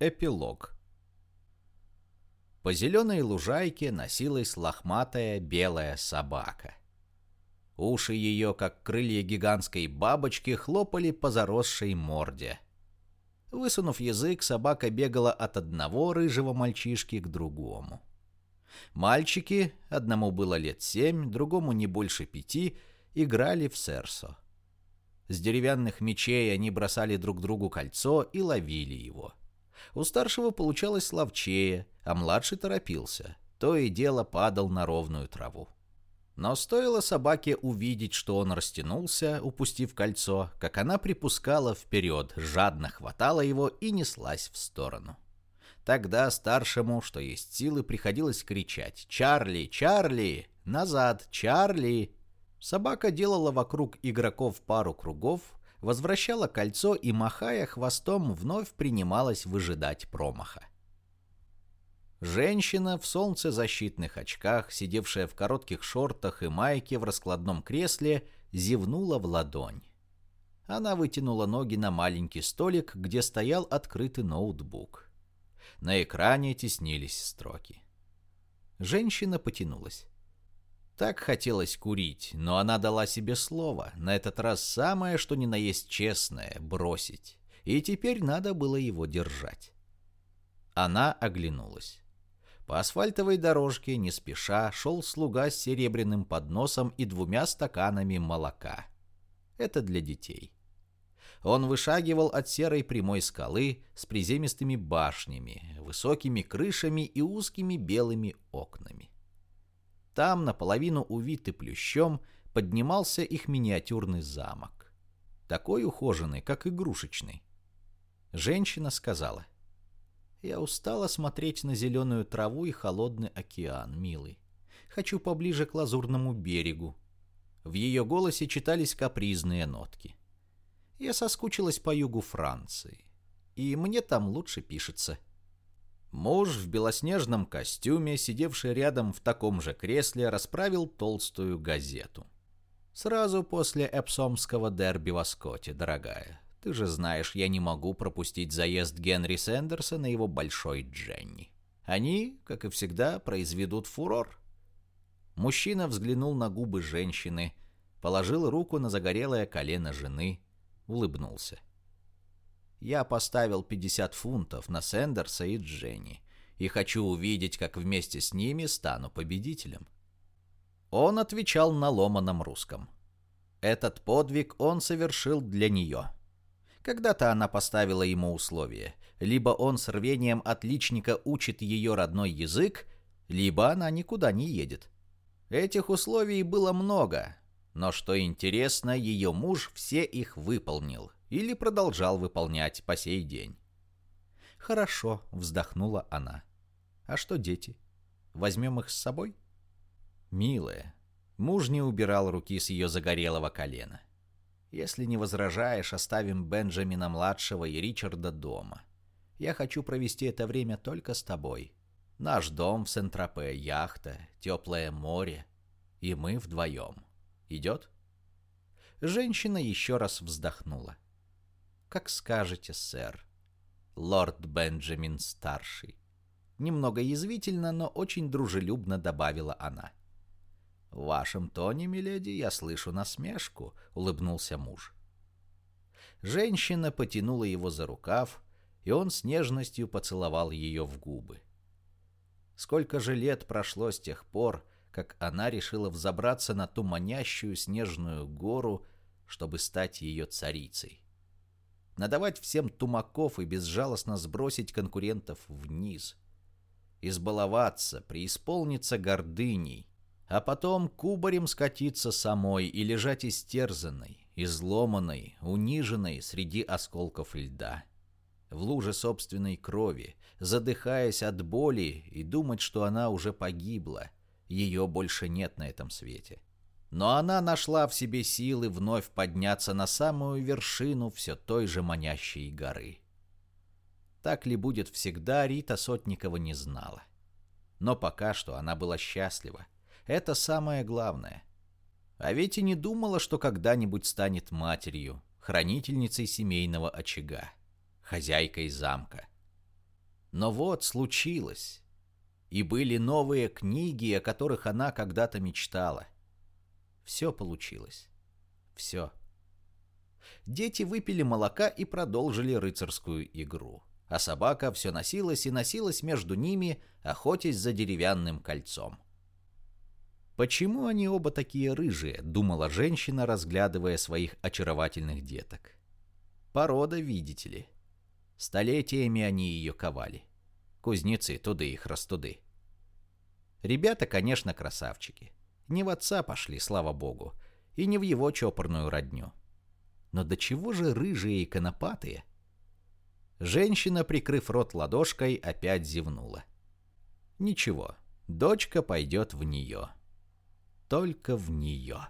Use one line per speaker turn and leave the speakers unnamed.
Эпилог По зеленой лужайке носилась лохматая белая собака. Уши ее, как крылья гигантской бабочки, хлопали по заросшей морде. Высунув язык, собака бегала от одного рыжего мальчишки к другому. Мальчики, одному было лет семь, другому не больше пяти, играли в серсо. С деревянных мечей они бросали друг другу кольцо и ловили его. У старшего получалось ловчее, а младший торопился. То и дело падал на ровную траву. Но стоило собаке увидеть, что он растянулся, упустив кольцо, как она припускала вперед, жадно хватала его и неслась в сторону. Тогда старшему, что есть силы, приходилось кричать «Чарли! Чарли! Назад! Чарли!» Собака делала вокруг игроков пару кругов, возвращала кольцо и, махая хвостом, вновь принималась выжидать промаха. Женщина в солнцезащитных очках, сидевшая в коротких шортах и майке в раскладном кресле, зевнула в ладонь. Она вытянула ноги на маленький столик, где стоял открытый ноутбук. На экране теснились строки. Женщина потянулась. Так хотелось курить, но она дала себе слово, на этот раз самое, что ни на есть честное, бросить. И теперь надо было его держать. Она оглянулась. По асфальтовой дорожке, не спеша, шел слуга с серебряным подносом и двумя стаканами молока. Это для детей. Он вышагивал от серой прямой скалы с приземистыми башнями, высокими крышами и узкими белыми окнами. Там, наполовину увитый плющом, поднимался их миниатюрный замок. Такой ухоженный, как игрушечный. Женщина сказала — я устала смотреть на зеленую траву и холодный океан, милый. Хочу поближе к лазурному берегу. В ее голосе читались капризные нотки. Я соскучилась по югу Франции. И мне там лучше пишется. Муж в белоснежном костюме, сидевший рядом в таком же кресле, расправил толстую газету. Сразу после эпсомского дерби в Аскоте, дорогая. Ты же знаешь, я не могу пропустить заезд Генри Сэндерса на его большой Дженни. Они, как и всегда, произведут фурор. Мужчина взглянул на губы женщины, положил руку на загорелое колено жены, улыбнулся. Я поставил 50 фунтов на Сэндерса и Дженни и хочу увидеть, как вместе с ними стану победителем. Он отвечал на ломаном русском. Этот подвиг он совершил для нее. Когда-то она поставила ему условие. Либо он с рвением отличника учит ее родной язык, либо она никуда не едет. Этих условий было много, но что интересно, ее муж все их выполнил или продолжал выполнять по сей день. «Хорошо», — вздохнула она. «А что дети? Возьмем их с собой?» «Милая». Муж не убирал руки с ее загорелого колена. Если не возражаешь, оставим Бенджамина-младшего и Ричарда дома. Я хочу провести это время только с тобой. Наш дом в Сент-Тропе, яхта, теплое море. И мы вдвоем. Идет?» Женщина еще раз вздохнула. «Как скажете, сэр. Лорд Бенджамин-старший». Немного язвительно, но очень дружелюбно добавила она. «В вашем тоне, миледи, я слышу насмешку», — улыбнулся муж. Женщина потянула его за рукав, и он с нежностью поцеловал ее в губы. Сколько же лет прошло с тех пор, как она решила взобраться на ту манящую снежную гору, чтобы стать ее царицей. Надавать всем тумаков и безжалостно сбросить конкурентов вниз. Избаловаться, преисполниться гордыней, а потом кубарем скатиться самой и лежать истерзанной, изломанной, униженной среди осколков льда. В луже собственной крови, задыхаясь от боли и думать, что она уже погибла, ее больше нет на этом свете. Но она нашла в себе силы вновь подняться на самую вершину все той же манящей горы. Так ли будет всегда, Рита Сотникова не знала. Но пока что она была счастлива. Это самое главное. А ведь и не думала, что когда-нибудь станет матерью, хранительницей семейного очага, хозяйкой замка. Но вот случилось. И были новые книги, о которых она когда-то мечтала. Все получилось. Все. Дети выпили молока и продолжили рыцарскую игру. А собака все носилась и носилась между ними, охотясь за деревянным кольцом. «Почему они оба такие рыжие?» — думала женщина, разглядывая своих очаровательных деток. «Порода, видите ли. Столетиями они ее ковали. Кузнецы туды их растуды. Ребята, конечно, красавчики. Не в отца пошли, слава богу, и не в его чопорную родню. Но до чего же рыжие и конопатые? Женщина, прикрыв рот ладошкой, опять зевнула. Ничего, дочка пойдет в нее только в нее.